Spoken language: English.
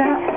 that?